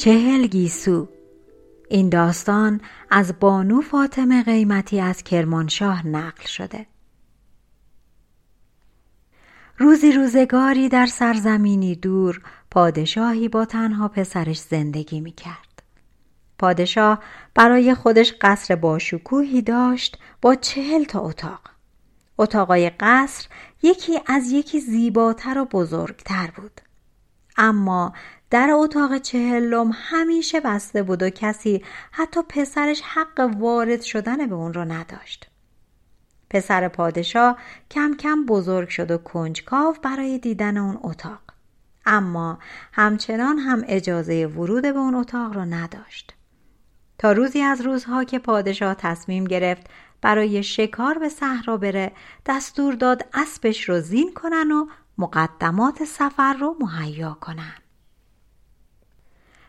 چهل گیسو این داستان از بانو فاطمه قیمتی از کرمانشاه نقل شده روزی روزگاری در سرزمینی دور پادشاهی با تنها پسرش زندگی می کرد. پادشاه برای خودش قصر باشکوهی داشت با چهل تا اتاق. اتاقای قصر یکی از یکی زیباتر و بزرگتر بود. اما در اتاق چهلم همیشه بسته بود و کسی حتی پسرش حق وارد شدن به اون را نداشت. پسر پادشاه کم کم بزرگ شد و کنجکاو برای دیدن اون اتاق. اما همچنان هم اجازه ورود به اون اتاق را نداشت. تا روزی از روزها که پادشاه تصمیم گرفت برای شکار به صحرا بره دستور داد اسبش رو زین کنن و مقدمات سفر رو مهیا کنن.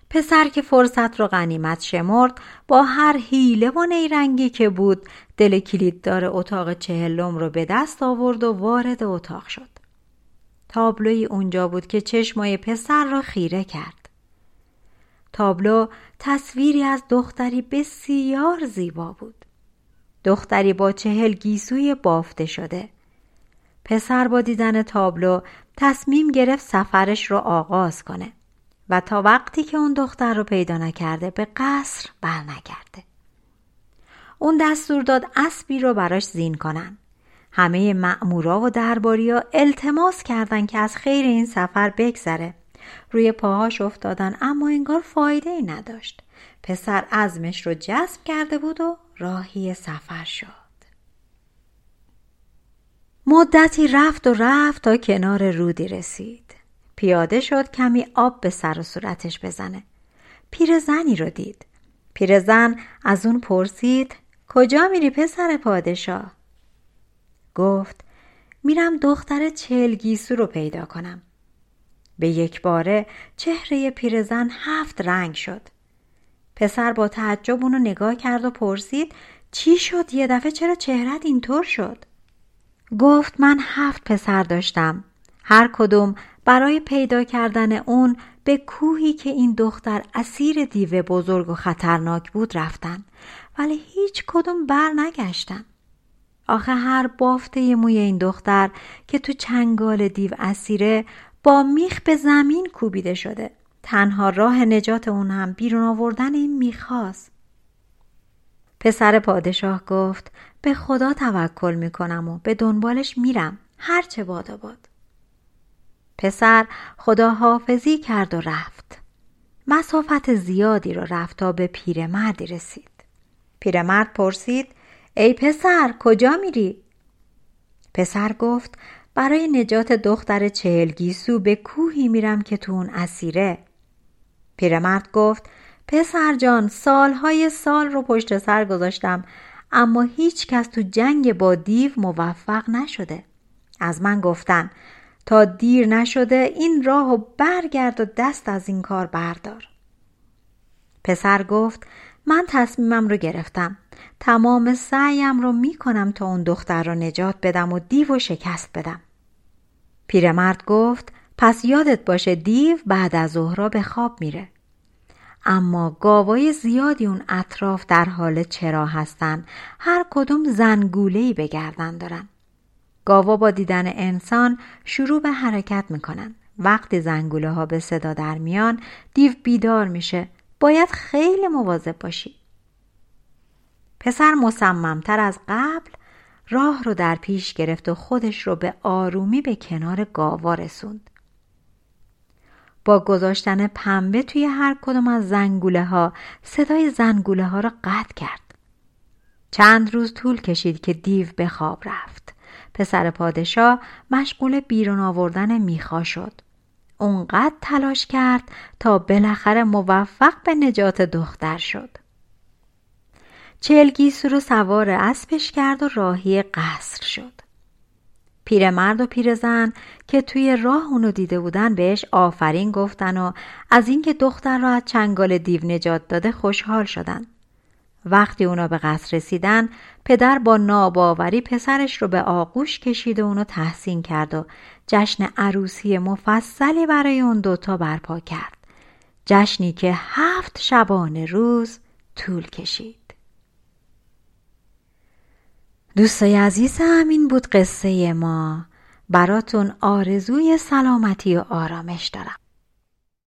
پسر که فرصت رو غنیمت شمرد با هر حیله و نیرنگی که بود دل کلیددار اتاق چهلم رو به دست آورد و وارد اتاق شد. تابلوی اونجا بود که چشمای پسر را خیره کرد. تابلو تصویری از دختری بسیار زیبا بود. دختری با چهل گیسوی بافته شده. پسر با دیدن تابلو تصمیم گرفت سفرش رو آغاز کنه. و تا وقتی که اون دختر رو پیدا نکرده به قصر برنگرده. اون دستور داد اسبی رو براش زین کنن. همه مأمورا و درباریا التماس کردند که از خیر این سفر بگذره. روی پاهاش افتادن اما انگار فایده ای نداشت. پسر عزمش رو جذب کرده بود و راهی سفر شد. مدتی رفت و رفت تا کنار رودی رسید. پیاده شد کمی آب به سر و صورتش بزنه. پیرزنی رو دید. پیرزن از اون پرسید کجا میری پسر پادشاه؟ گفت میرم دختر چلگیسو رو پیدا کنم. به یک باره چهره پیرزن هفت رنگ شد. پسر با تعجب اونو نگاه کرد و پرسید چی شد یه دفعه چرا چهرت اینطور شد؟ گفت من هفت پسر داشتم. هر کدوم برای پیدا کردن اون به کوهی که این دختر اسیر دیو بزرگ و خطرناک بود رفتن ولی هیچ کدوم بر نگشتن. آخه هر بافته موی این دختر که تو چنگال دیو اسیره با میخ به زمین کوبیده شده. تنها راه نجات اون هم بیرون آوردن این می‌خواست. پسر پادشاه گفت به خدا توکل می‌کنم و به دنبالش میرم هرچه باد باد. پسر خداحافظی کرد و رفت. مسافت زیادی رو رفت تا به پیرمردی رسید. پیرمرد پرسید ای پسر کجا میری؟ پسر گفت برای نجات دختر چهلگیسو به کوهی میرم که تو اون اسیره. پیرمرد گفت پسر جان سالهای سال رو پشت سر گذاشتم اما هیچ کس تو جنگ با دیو موفق نشده. از من گفتن تا دیر نشده این راه و برگرد و دست از این کار بردار. پسر گفت من تصمیمم رو گرفتم. تمام سعیم رو می‌کنم تا اون دختر رو نجات بدم و دیو و شکست بدم. پیرمرد گفت پس یادت باشه دیو بعد از ظهرا به خواب میره. اما گاوای زیادی اون اطراف در حال چرا هستن هر کدوم زنگولهی به گردن دارن. گاوا با دیدن انسان شروع به حرکت می‌کنن. وقتی زنگوله ها به صدا در میان دیو بیدار میشه. باید خیلی مواظب باشی. پسر مصممتر از قبل راه رو در پیش گرفت و خودش رو به آرومی به کنار گاوا رسوند. با گذاشتن پنبه توی هر کدوم از زنگوله ها صدای زنگوله ها را قطع کرد. چند روز طول کشید که دیو به خواب رفت. پسر پادشاه مشغول بیرون آوردن میخا شد اونقدر تلاش کرد تا بالاخره موفق به نجات دختر شد چلگیسو رو سوار اسبش کرد و راهی قصر شد پیرمرد و پیرزن که توی راه اونو دیده بودن بهش آفرین گفتن و از اینکه دختر را از چنگال دیو نجات داده خوشحال شدن. وقتی اونا به قصر رسیدن پدر با ناباوری پسرش رو به آغوش کشید و اونو تحسین کرد و جشن عروسی مفصلی برای اون دوتا برپا کرد. جشنی که هفت شبانه روز طول کشید. دوستای عزیز همین بود قصه ما. براتون آرزوی سلامتی و آرامش دارم.